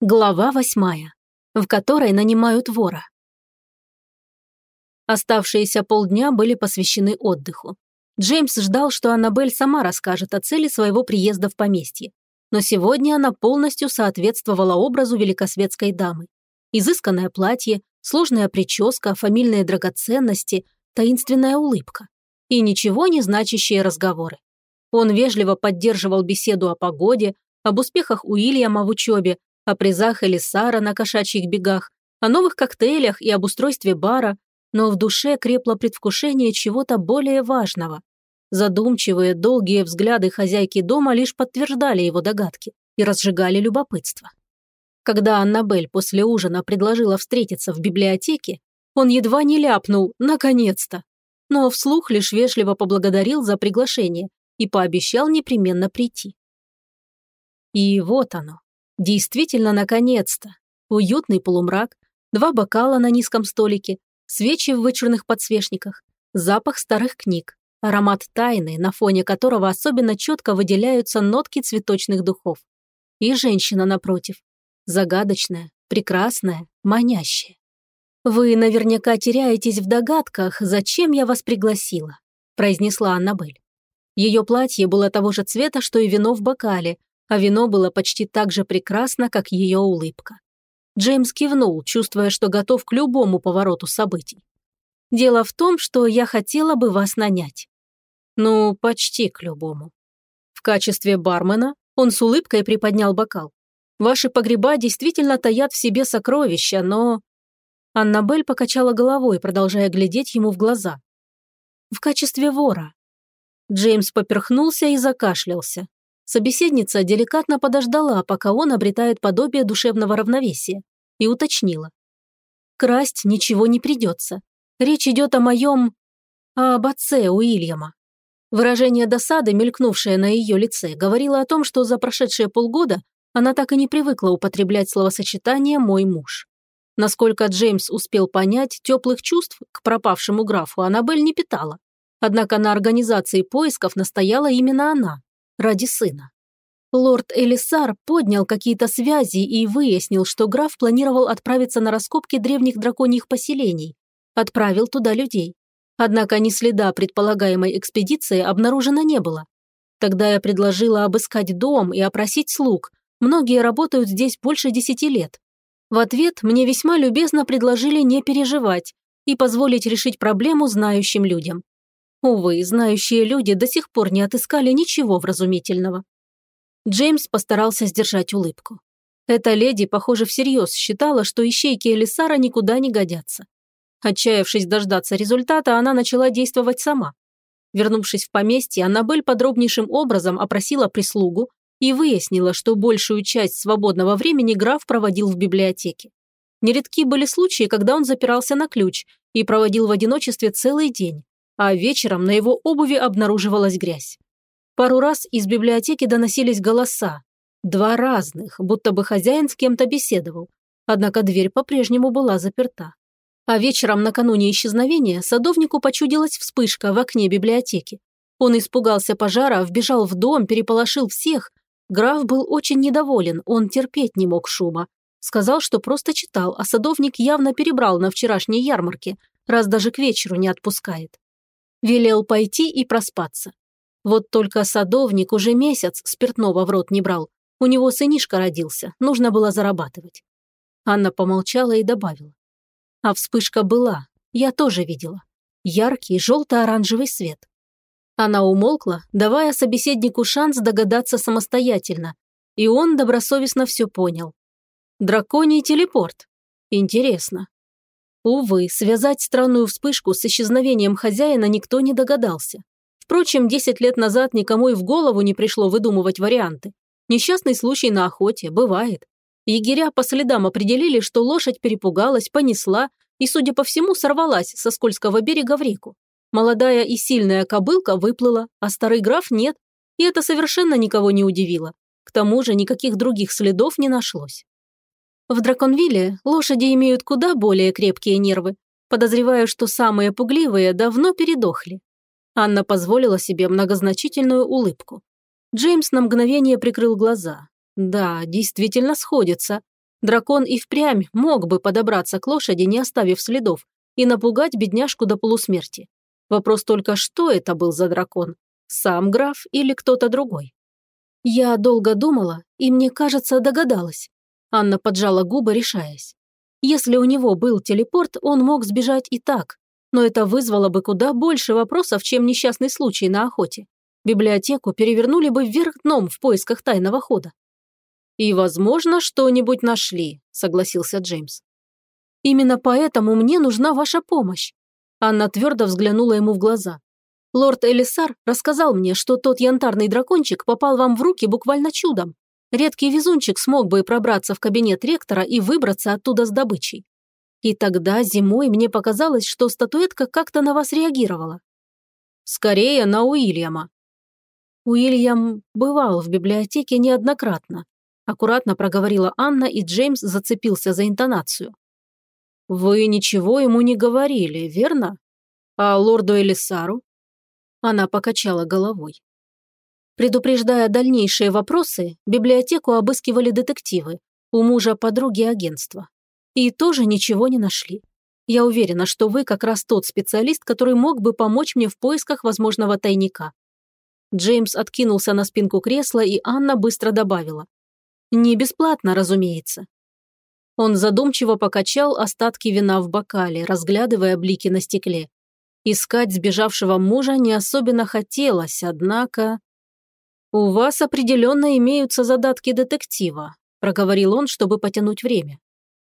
Глава восьмая, в которой нанимают вора. Оставшиеся полдня были посвящены отдыху. Джеймс ждал, что Аннабель сама расскажет о цели своего приезда в поместье. Но сегодня она полностью соответствовала образу великосветской дамы. Изысканное платье, сложная прическа, фамильные драгоценности, таинственная улыбка. И ничего не значащие разговоры. Он вежливо поддерживал беседу о погоде, об успехах Уильяма в учебе, о призах Элисара на кошачьих бегах, о новых коктейлях и об устройстве бара, но в душе крепло предвкушение чего-то более важного. Задумчивые, долгие взгляды хозяйки дома лишь подтверждали его догадки и разжигали любопытство. Когда Аннабель после ужина предложила встретиться в библиотеке, он едва не ляпнул «наконец-то», но вслух лишь вежливо поблагодарил за приглашение и пообещал непременно прийти. И вот оно, Действительно, наконец-то. Уютный полумрак, два бокала на низком столике, свечи в вычурных подсвечниках, запах старых книг, аромат тайны, на фоне которого особенно четко выделяются нотки цветочных духов. И женщина напротив. Загадочная, прекрасная, манящая. «Вы наверняка теряетесь в догадках, зачем я вас пригласила», произнесла Аннабель. Ее платье было того же цвета, что и вино в бокале, а вино было почти так же прекрасно, как ее улыбка. Джеймс кивнул, чувствуя, что готов к любому повороту событий. «Дело в том, что я хотела бы вас нанять». «Ну, почти к любому». В качестве бармена он с улыбкой приподнял бокал. «Ваши погреба действительно таят в себе сокровища, но...» Аннабель покачала головой, продолжая глядеть ему в глаза. «В качестве вора». Джеймс поперхнулся и закашлялся. Собеседница деликатно подождала, пока он обретает подобие душевного равновесия, и уточнила. «Красть ничего не придется. Речь идет о моем... об отце Уильяма». Выражение досады, мелькнувшее на ее лице, говорило о том, что за прошедшие полгода она так и не привыкла употреблять словосочетание «мой муж». Насколько Джеймс успел понять, теплых чувств к пропавшему графу Аннабель не питала. Однако на организации поисков настояла именно она, ради сына. Лорд Элисар поднял какие-то связи и выяснил, что граф планировал отправиться на раскопки древних драконьих поселений. Отправил туда людей. Однако ни следа предполагаемой экспедиции обнаружено не было. Тогда я предложила обыскать дом и опросить слуг. Многие работают здесь больше десяти лет. В ответ мне весьма любезно предложили не переживать и позволить решить проблему знающим людям. Увы, знающие люди до сих пор не отыскали ничего вразумительного. Джеймс постарался сдержать улыбку. Эта леди, похоже, всерьез считала, что ищейки Элисара никуда не годятся. Отчаявшись дождаться результата, она начала действовать сама. Вернувшись в поместье, Аннабель подробнейшим образом опросила прислугу и выяснила, что большую часть свободного времени граф проводил в библиотеке. Нередки были случаи, когда он запирался на ключ и проводил в одиночестве целый день, а вечером на его обуви обнаруживалась грязь. Пару раз из библиотеки доносились голоса. Два разных, будто бы хозяин с кем-то беседовал. Однако дверь по-прежнему была заперта. А вечером накануне исчезновения садовнику почудилась вспышка в окне библиотеки. Он испугался пожара, вбежал в дом, переполошил всех. Граф был очень недоволен, он терпеть не мог шума. Сказал, что просто читал, а садовник явно перебрал на вчерашней ярмарке, раз даже к вечеру не отпускает. Велел пойти и проспаться. Вот только садовник уже месяц спиртного в рот не брал. У него сынишка родился, нужно было зарабатывать. Анна помолчала и добавила. А вспышка была, я тоже видела. Яркий желто-оранжевый свет. Она умолкла, давая собеседнику шанс догадаться самостоятельно, и он добросовестно все понял. Драконий телепорт. Интересно, Увы, связать странную вспышку с исчезновением хозяина никто не догадался. Впрочем, 10 лет назад никому и в голову не пришло выдумывать варианты. Несчастный случай на охоте, бывает. Егеря по следам определили, что лошадь перепугалась, понесла и, судя по всему, сорвалась со скользкого берега в реку. Молодая и сильная кобылка выплыла, а старый граф нет, и это совершенно никого не удивило. К тому же никаких других следов не нашлось. В Драконвилле лошади имеют куда более крепкие нервы. Подозреваю, что самые пугливые давно передохли. Анна позволила себе многозначительную улыбку. Джеймс на мгновение прикрыл глаза. Да, действительно сходится. Дракон и впрямь мог бы подобраться к лошади, не оставив следов, и напугать бедняжку до полусмерти. Вопрос только, что это был за дракон? Сам граф или кто-то другой? Я долго думала, и мне кажется, догадалась. Анна поджала губы, решаясь. Если у него был телепорт, он мог сбежать и так, но это вызвало бы куда больше вопросов, чем несчастный случай на охоте. Библиотеку перевернули бы вверх дном в поисках тайного хода. «И, возможно, что-нибудь нашли», – согласился Джеймс. «Именно поэтому мне нужна ваша помощь». Анна твердо взглянула ему в глаза. «Лорд Элисар рассказал мне, что тот янтарный дракончик попал вам в руки буквально чудом. Редкий везунчик смог бы пробраться в кабинет ректора и выбраться оттуда с добычей. И тогда зимой мне показалось, что статуэтка как-то на вас реагировала. Скорее на Уильяма. Уильям бывал в библиотеке неоднократно. Аккуратно проговорила Анна, и Джеймс зацепился за интонацию. «Вы ничего ему не говорили, верно? А лорду Элисару?» Она покачала головой. Предупреждая дальнейшие вопросы, библиотеку обыскивали детективы, у мужа подруги агентства. И тоже ничего не нашли. Я уверена, что вы как раз тот специалист, который мог бы помочь мне в поисках возможного тайника. Джеймс откинулся на спинку кресла, и Анна быстро добавила. Не бесплатно, разумеется. Он задумчиво покачал остатки вина в бокале, разглядывая блики на стекле. Искать сбежавшего мужа не особенно хотелось, однако... «У вас определенно имеются задатки детектива», – проговорил он, чтобы потянуть время.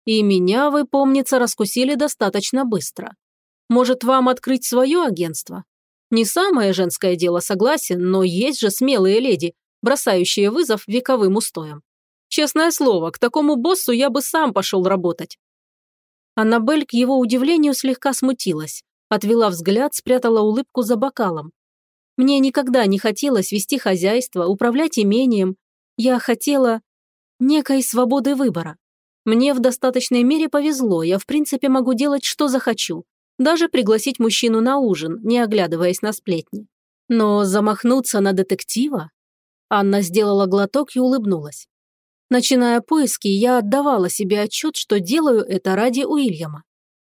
«И меня, вы, помнится, раскусили достаточно быстро. Может, вам открыть свое агентство? Не самое женское дело, согласен, но есть же смелые леди, бросающие вызов вековым устоям. Честное слово, к такому боссу я бы сам пошел работать». Аннабель, к его удивлению, слегка смутилась, отвела взгляд, спрятала улыбку за бокалом. Мне никогда не хотелось вести хозяйство, управлять имением. Я хотела некой свободы выбора. Мне в достаточной мере повезло, я в принципе могу делать, что захочу. Даже пригласить мужчину на ужин, не оглядываясь на сплетни. Но замахнуться на детектива? Анна сделала глоток и улыбнулась. Начиная поиски, я отдавала себе отчет, что делаю это ради Уильяма.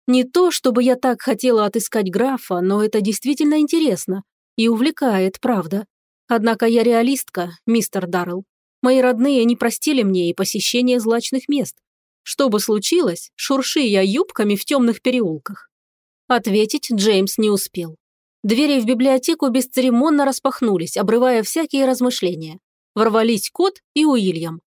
Не то, чтобы я так хотела отыскать графа, но это действительно интересно. И увлекает, правда. Однако я реалистка, мистер Даррелл. Мои родные не простили мне и посещение злачных мест. Что бы случилось, шурши я юбками в темных переулках. Ответить Джеймс не успел. Двери в библиотеку бесцеремонно распахнулись, обрывая всякие размышления. Ворвались кот и Уильям.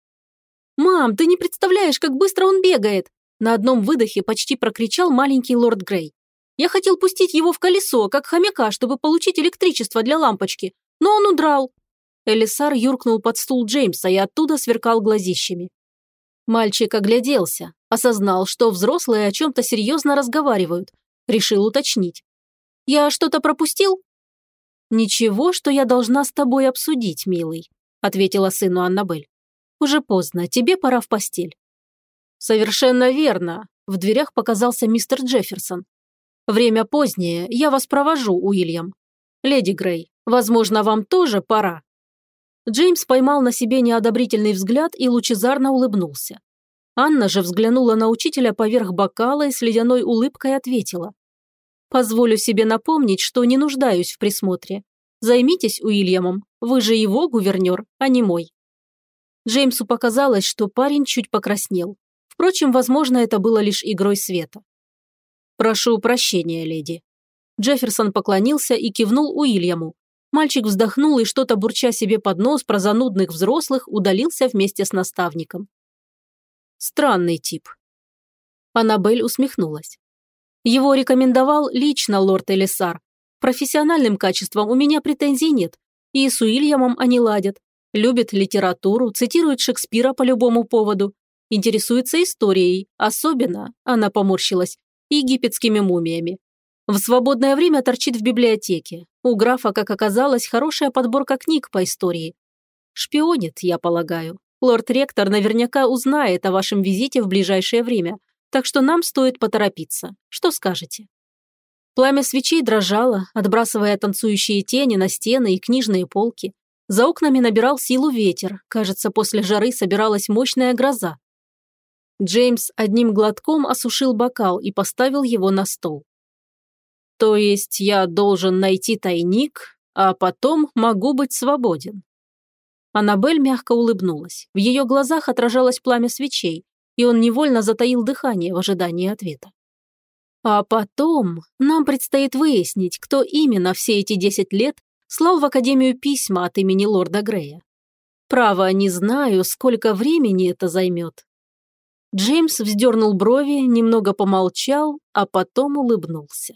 «Мам, ты не представляешь, как быстро он бегает!» На одном выдохе почти прокричал маленький лорд Грей. Я хотел пустить его в колесо, как хомяка, чтобы получить электричество для лампочки, но он удрал. Элисар юркнул под стул Джеймса и оттуда сверкал глазищами. Мальчик огляделся, осознал, что взрослые о чем-то серьезно разговаривают, решил уточнить. «Я что-то пропустил?» «Ничего, что я должна с тобой обсудить, милый», ответила сыну Аннабель. «Уже поздно, тебе пора в постель». «Совершенно верно», в дверях показался мистер Джефферсон. Время позднее, я вас провожу, Уильям. Леди Грей, возможно, вам тоже пора». Джеймс поймал на себе неодобрительный взгляд и лучезарно улыбнулся. Анна же взглянула на учителя поверх бокала и с ледяной улыбкой ответила. «Позволю себе напомнить, что не нуждаюсь в присмотре. Займитесь Уильямом, вы же его гувернер, а не мой». Джеймсу показалось, что парень чуть покраснел. Впрочем, возможно, это было лишь игрой света. «Прошу прощения, леди». Джефферсон поклонился и кивнул Уильяму. Мальчик вздохнул и что-то бурча себе под нос про занудных взрослых удалился вместе с наставником. Странный тип. Аннабель усмехнулась. Его рекомендовал лично лорд Элисар. Профессиональным качеством у меня претензий нет. И с Уильямом они ладят. Любит литературу, цитирует Шекспира по любому поводу. Интересуется историей. Особенно, она поморщилась, египетскими мумиями. В свободное время торчит в библиотеке. У графа, как оказалось, хорошая подборка книг по истории. Шпионит, я полагаю. Лорд-ректор наверняка узнает о вашем визите в ближайшее время, так что нам стоит поторопиться. Что скажете?» Пламя свечей дрожало, отбрасывая танцующие тени на стены и книжные полки. За окнами набирал силу ветер. Кажется, после жары собиралась мощная гроза. Джеймс одним глотком осушил бокал и поставил его на стол. То есть я должен найти тайник, а потом могу быть свободен. Аннабель мягко улыбнулась. В ее глазах отражалось пламя свечей, и он невольно затаил дыхание в ожидании ответа. А потом нам предстоит выяснить, кто именно все эти десять лет слал в Академию письма от имени лорда Грея. Право, не знаю, сколько времени это займет. Джеймс вздернул брови, немного помолчал, а потом улыбнулся.